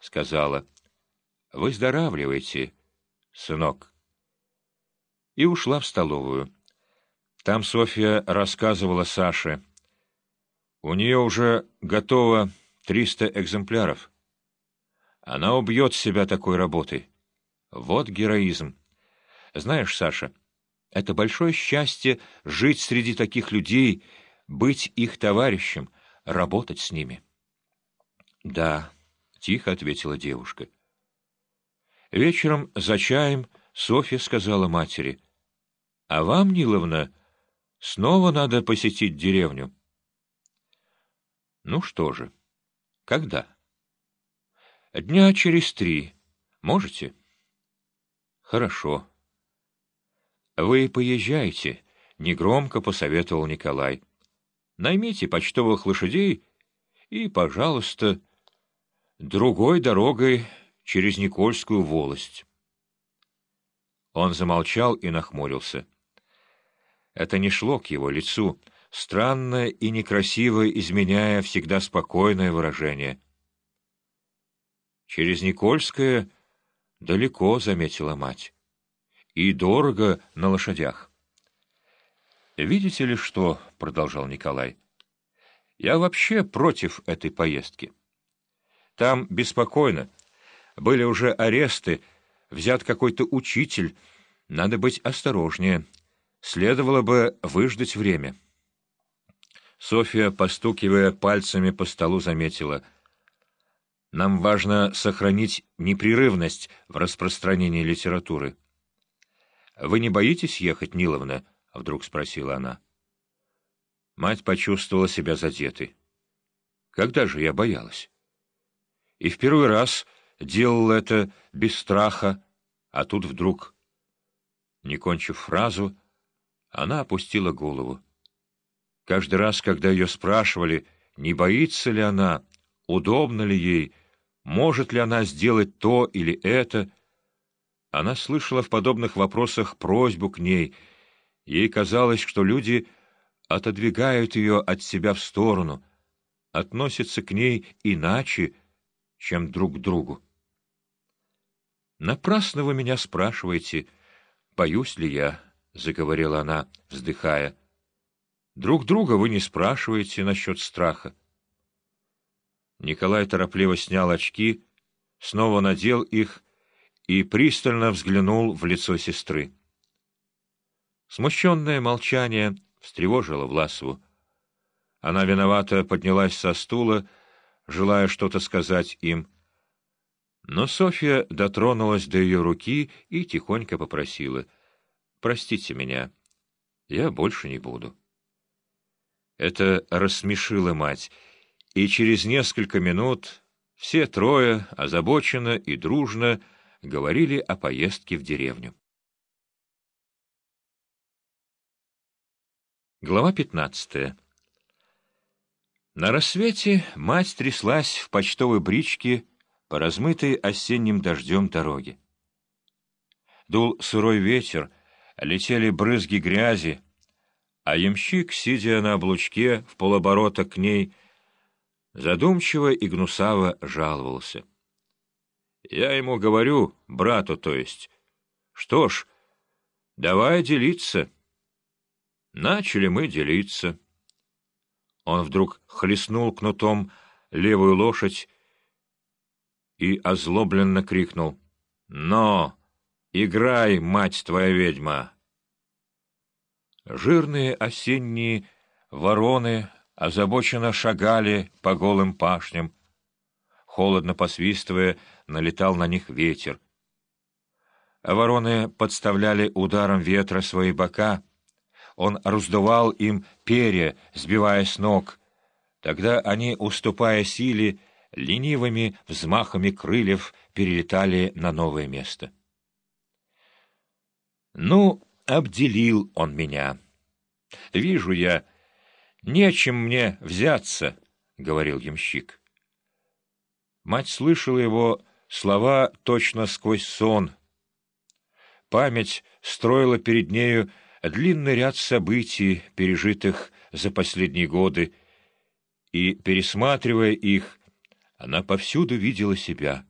сказала «Выздоравливайте, сынок». И ушла в столовую. Там Софья рассказывала Саше. У нее уже готово триста экземпляров. Она убьет себя такой работой. Вот героизм. Знаешь, Саша, это большое счастье жить среди таких людей, быть их товарищем, работать с ними. — Да, — тихо ответила девушка. Вечером за чаем Софья сказала матери, — А вам, Ниловна, снова надо посетить деревню. — Ну что же, когда? — Дня через три. Можете? — Хорошо. — Вы поезжайте, — негромко посоветовал Николай. — Наймите почтовых лошадей и, пожалуйста, другой дорогой через Никольскую волость. Он замолчал и нахмурился. Это не шло к его лицу, странно и некрасиво изменяя всегда спокойное выражение. «Через Никольское далеко», — заметила мать, — «и дорого на лошадях». «Видите ли что?» — продолжал Николай. «Я вообще против этой поездки». Там беспокойно. Были уже аресты, взят какой-то учитель. Надо быть осторожнее. Следовало бы выждать время. Софья, постукивая пальцами по столу, заметила. «Нам важно сохранить непрерывность в распространении литературы». «Вы не боитесь ехать, Ниловна?» — вдруг спросила она. Мать почувствовала себя задетой. «Когда же я боялась?» И в первый раз делал это без страха, а тут вдруг... Не кончив фразу, она опустила голову. Каждый раз, когда ее спрашивали, не боится ли она, удобно ли ей, может ли она сделать то или это, она слышала в подобных вопросах просьбу к ней. Ей казалось, что люди отодвигают ее от себя в сторону, относятся к ней иначе, чем друг другу. «Напрасно вы меня спрашиваете, боюсь ли я», — заговорила она, вздыхая. «Друг друга вы не спрашиваете насчет страха». Николай торопливо снял очки, снова надел их и пристально взглянул в лицо сестры. Смущенное молчание встревожило Власову. Она виновато поднялась со стула, желая что-то сказать им. Но Софья дотронулась до ее руки и тихонько попросила. «Простите меня, я больше не буду». Это рассмешило мать, и через несколько минут все трое, озабоченно и дружно, говорили о поездке в деревню. Глава пятнадцатая на рассвете мать тряслась в почтовой бричке по размытой осенним дождем дороге. Дул сырой ветер, летели брызги грязи, а ямщик, сидя на облучке в полоборота к ней, задумчиво и гнусаво жаловался. Я ему говорю, брату то есть, что ж, давай делиться. Начали мы делиться. Он вдруг хлестнул кнутом левую лошадь и озлобленно крикнул. «Но! Играй, мать твоя ведьма!» Жирные осенние вороны озабоченно шагали по голым пашням. Холодно посвистывая, налетал на них ветер. А вороны подставляли ударом ветра свои бока — он раздувал им перья, сбивая с ног. Тогда они, уступая силе, ленивыми взмахами крыльев перелетали на новое место. «Ну, обделил он меня. Вижу я, нечем мне взяться», — говорил ямщик. Мать слышала его слова точно сквозь сон. Память строила перед нею длинный ряд событий, пережитых за последние годы, и, пересматривая их, она повсюду видела себя —